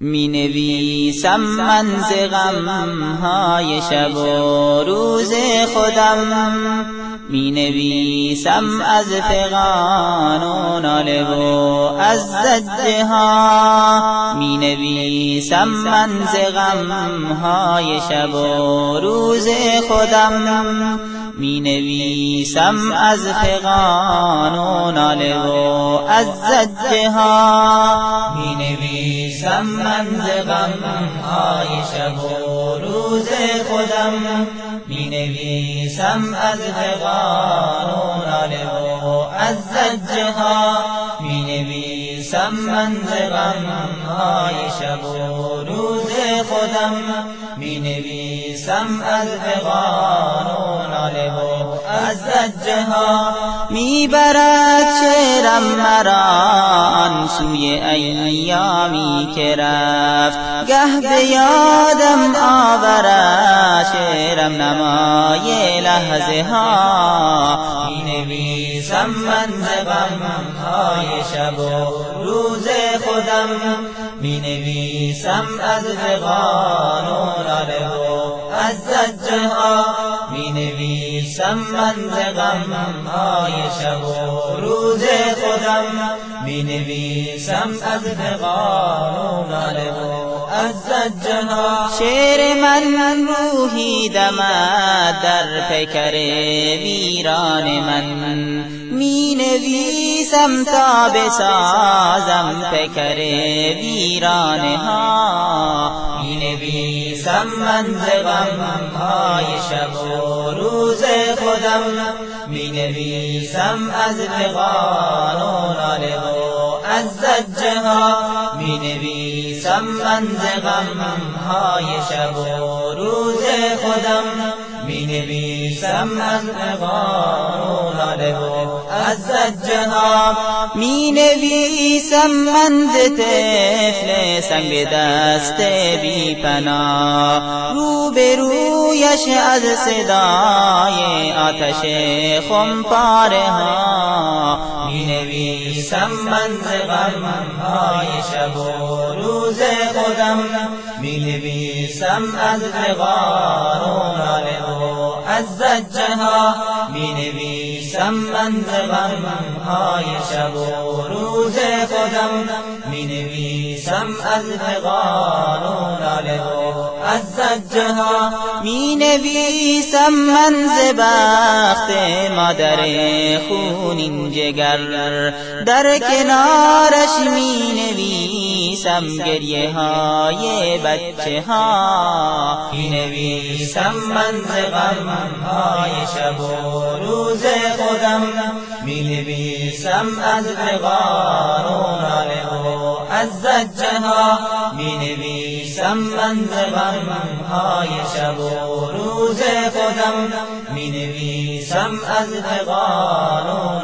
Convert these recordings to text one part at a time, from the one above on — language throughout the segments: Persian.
می نویسم من ز های شب و روز خودم. می نویسم از فغان و ناله و از زجه ها می نویسم من ز های شب و روز خودم. می نویسم از فغان و ناله و از زجه ها می نویسم من ز های شب و روز خودم. می نویسم از فغان و ناله و از زجه ها می نویسم من ز های شب و روز خودم می نویسم از فغان و از زجه می برد شعرم مرا سوی ایامی که رفت. گه به یادم آورد شعرم نمای لحظه ها. می نویسم من های شب و روز خودم. می نویسم از فغان و ناله و از زجه ها می نویسم من غم های شب و روز خودم. می نویسم از فغان و ناله و شعر من روحی دمد در فکر ویران من. می نویسم تا بسازم فکر ویرانه ها. می نویسم من غم های شب و روز خودم. می نویسم از فغان و ناله و از زجه ها. می نویسم من غم های شب و روز خودم. می نویسم از فغان و از زجها می نویسم من ز طفل سنگ دست بی پنا رو به رویش از صدای آتش خمپاره ها. می نویسم من ز های شب و روز خودم. می نویسم از و از زجه ها می نویسم من ز های شب و روز خودم. می نویسم از فغان و و از زجه ها می نویسم من ز بخت مادر خونین جگر. در کنارش می نویسم گریه های بچه ها می نویسم من ز های شب و روز خودم. می نویسم از فغان و ناله و از زجه ها می نویسم من ز های شب و روز خودم. می نویسم از فغان و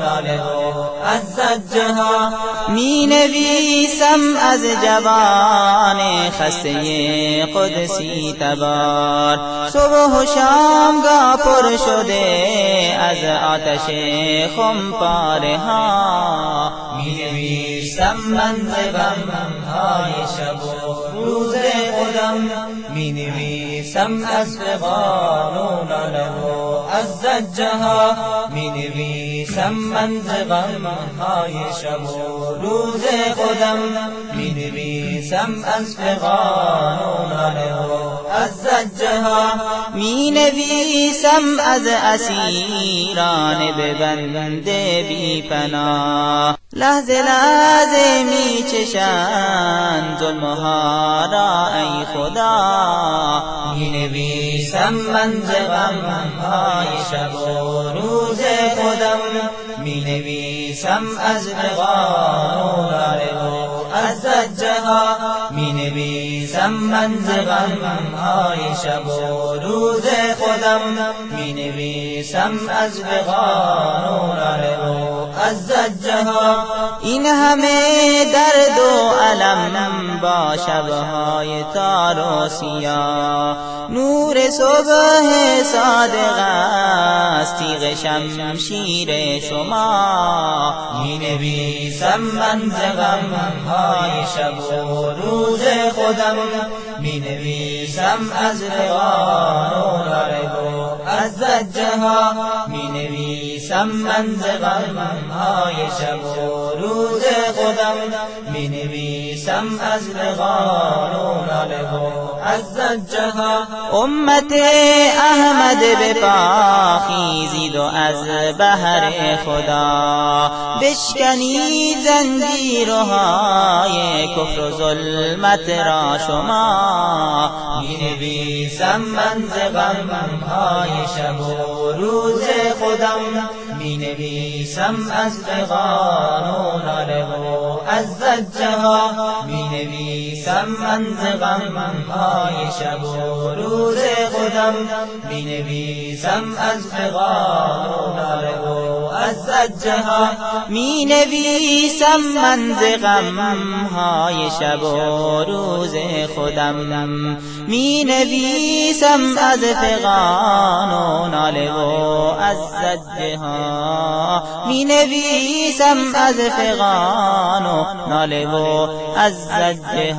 ناله و از زجه ها می نویسم از جوان خسته قدسی تبار. صبح و شامگاه پر شده از آتش خمپاره ها. می نویسم من های شب می نویسم از ناله و از زجه ها می نویسم من غم های شب و روز خودم می نویسم از و از زجه ها می نویسم از اسیران بنده بی پناه لحظه لحظه می چشن ظلمها را ای خدا. می نویسم من غم های شب و روز خودم. می نویسم از فغان و از زجه ها می نویسم من غم های شب و روز خودم. می نویسم از فغان و از زجه این همه درد و علم با شبهای تار و سیاه. نور صبح صادق است تیغ شمشیر شما. می نویسم من ز های شب و روز خودم می نویسم از فغان و از زجه ها می نویسم من های شب و روز خودم. می نویسم از لغان و از زجه ها امت احمد به خیزید و از بهر خدا. بشکنی زنجیرهای کفر و ظلمت را شما. می نویسم من های شب و روز خودم. می نویسم از بغان و از زجه ها می من های شب و روز خودم می نویسم از بغان و از زجه ها می من های شب و روز خودم. می نویسم از فغان و ناله و از زجه ها می نویسم از فغان و ناله و از زجه